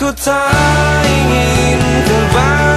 Ku tak ingin kembali